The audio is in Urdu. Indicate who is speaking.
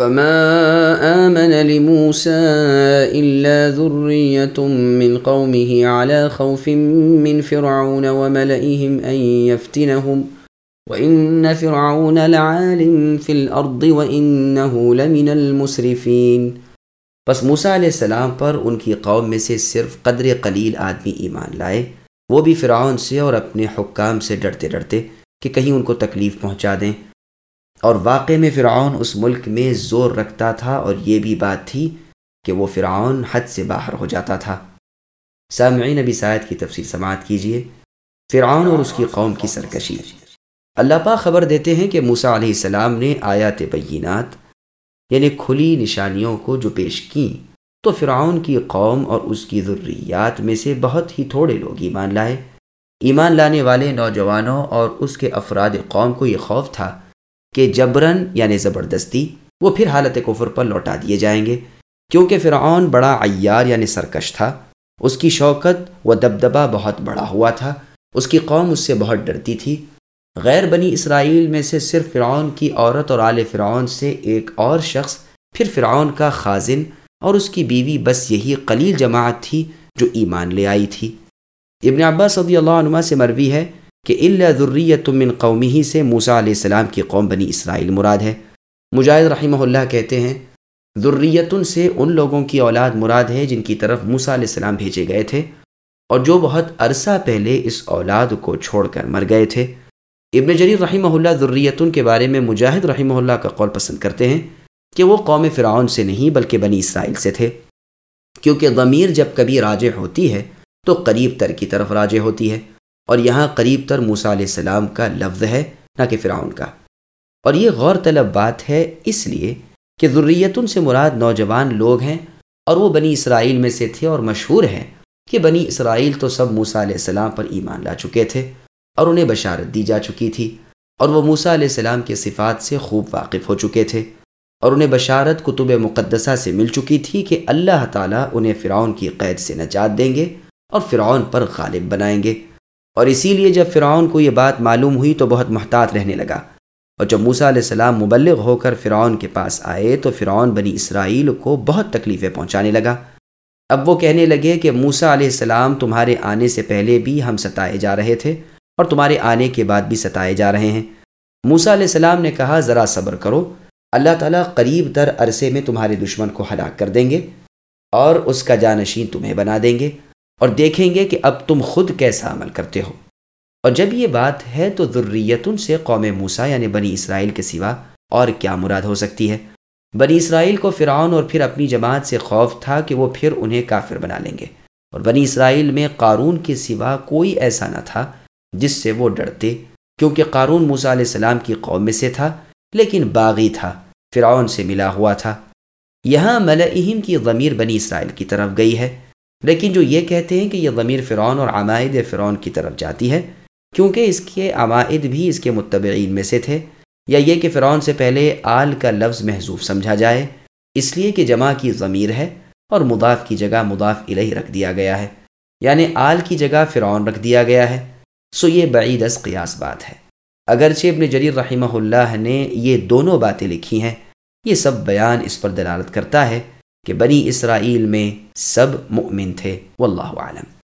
Speaker 1: فما آمن لموسى إلا ذرية من قومه على خوف من فرعون وملئهم أن يفتنهم وإن فرعون لعال في الأرض وإنه لمن المسرفين
Speaker 2: بس موسیٰ علیہ السلام پر ان کی قوم میں سے صرف قدر قلیل آدمی ایمان لائے۔ وہ بھی فرعون سے اور اپنے حکام سے ڈرتے ڈرتے کہ کہیں ان کو تکلیف پہنچا دیں اور واقع میں فرعون اس ملک میں زور رکھتا تھا اور یہ بھی بات تھی کہ وہ فرعون حد سے باہر ہو جاتا تھا۔ سامعین نبی سائد کی تفصیل سماعت کیجیے فرعون اور اس کی قوم کی سرکشی۔ اللہ پاک خبر دیتے ہیں کہ موسا علیہ السلام نے آیات بینات یعنی کھلی نشانیوں کو جو پیش کیں، تو فرعون کی قوم اور اس کی ذریات میں سے بہت ہی تھوڑے لوگ ایمان لائے۔ ایمان لانے والے نوجوانوں اور اس کے افراد قوم کو یہ خوف تھا کہ جبرن یعنی زبردستی وہ پھر حالت کفر پر لوٹا دیے جائیں گے۔ کیونکہ فرعون بڑا عیار یعنی سرکش تھا۔ اس کی شوکت و دبدبہ بہت بڑا ہوا تھا۔ اس کی قوم اس سے بہت ڈرتی تھی۔ غیر بنی اسرائیل میں سے صرف فرعون کی عورت اور آل فرعون سے ایک اور شخص، پھر فرعون کا خازن اور اس کی بیوی بس یہی قلیل جماعت تھی جو ایمان لے آئی تھی۔ ابن عباس صدی اللہ عنہ سے مروی ہے کہ اللہ ذریت من قومی ہی سے موسا علیہ السلام کی قوم بنی اسرائیل مراد ہے۔ مجاہد رحمہ اللہ کہتے ہیں ذریتن سے ان لوگوں کی اولاد مراد ہے جن کی طرف موسا علیہ السلام بھیجے گئے تھے اور جو بہت عرصہ پہلے اس اولاد کو چھوڑ کر مر گئے تھے۔ ابن جریر رحمہ اللہ ذریتن کے بارے میں مجاہد رحمہ اللہ کا قول پسند کرتے ہیں کہ وہ قوم فرعون سے نہیں بلکہ بنی اسرائیل سے تھے۔ کیونکہ ضمیر جب کبھی راجع ہوتی ہے تو قریب تر کی طرف راجع ہوتی ہے۔ اور یہاں قریب تر موسیٰ علیہ السلام کا لفظ ہے، نہ کہ فرعون کا۔ اور یہ غور طلب بات ہے اس لیے کہ ذریتن سے مراد نوجوان لوگ ہیں اور وہ بنی اسرائیل میں سے تھے اور مشہور ہے کہ بنی اسرائیل تو سب موسیٰ علیہ السلام پر ایمان لا چکے تھے اور انہیں بشارت دی جا چکی تھی اور وہ موسیٰ علیہ السلام کے صفات سے خوب واقف ہو چکے تھے اور انہیں بشارت کتب مقدسہ سے مل چکی تھی کہ اللہ تعالیٰ انہیں فرعون کی قید سے نجات دیں گے اور فرعون پر غالب بنائیں گے۔ اور اسی لیے جب فرعون کو یہ بات معلوم ہوئی تو بہت محتاط رہنے لگا۔ اور جب موسیٰ علیہ السلام مبلغ ہو کر فرعون کے پاس آئے تو فرعون بنی اسرائیل کو بہت تکلیفیں پہنچانے لگا۔ اب وہ کہنے لگے کہ موسیٰ علیہ السلام تمہارے آنے سے پہلے بھی ہم ستائے جا رہے تھے اور تمہارے آنے کے بعد بھی ستائے جا رہے ہیں۔ موسیٰ علیہ السلام نے کہا، ذرا صبر کرو، اللہ تعالیٰ قریب تر عرصے میں تمہارے دشمن کو ہلاک کر دیں گے اور اس کا جانشین تمہیں بنا دیں گے۔ اور دیکھیں گے کہ اب تم خود کیسا عمل کرتے ہو۔ اور جب یہ بات ہے تو ذریتن سے قوم موسا یعنی بنی اسرائیل کے سوا اور کیا مراد ہو سکتی ہے۔ بنی اسرائیل کو فرعون اور پھر اپنی جماعت سے خوف تھا کہ وہ پھر انہیں کافر بنا لیں گے۔ اور بنی اسرائیل میں قارون کے سوا کوئی ایسا نہ تھا جس سے وہ ڈرتے، کیونکہ قارون موسیٰ علیہ السلام کی قوم میں سے تھا، لیکن باغی تھا، فرعون سے ملا ہوا تھا۔ یہاں ملئہم کی ضمیر بنی اسرائیل کی طرف گئی ہے۔ لیکن جو یہ کہتے ہیں کہ یہ ضمیر فرعون اور عمائد فرعون کی طرف جاتی ہے، کیونکہ اس کے عمائد بھی اس کے متبعین میں سے تھے، یا یہ کہ فرعون سے پہلے آل کا لفظ محضوف سمجھا جائے، اس لیے کہ جمع کی ضمیر ہے اور مضاف کی جگہ مضاف الہی رکھ دیا گیا ہے۔ یعنی آل کی جگہ فرعون رکھ دیا گیا ہے، سو یہ بعید از قیاس بات ہے۔ اگرچہ ابن جریر رحمہ اللہ نے یہ دونوں باتیں لکھی ہیں، یہ سب بیان اس پر دلالت کرتا ہے۔ کہ بنی اسرائیل میں سب مؤمن تھے واللہ عالم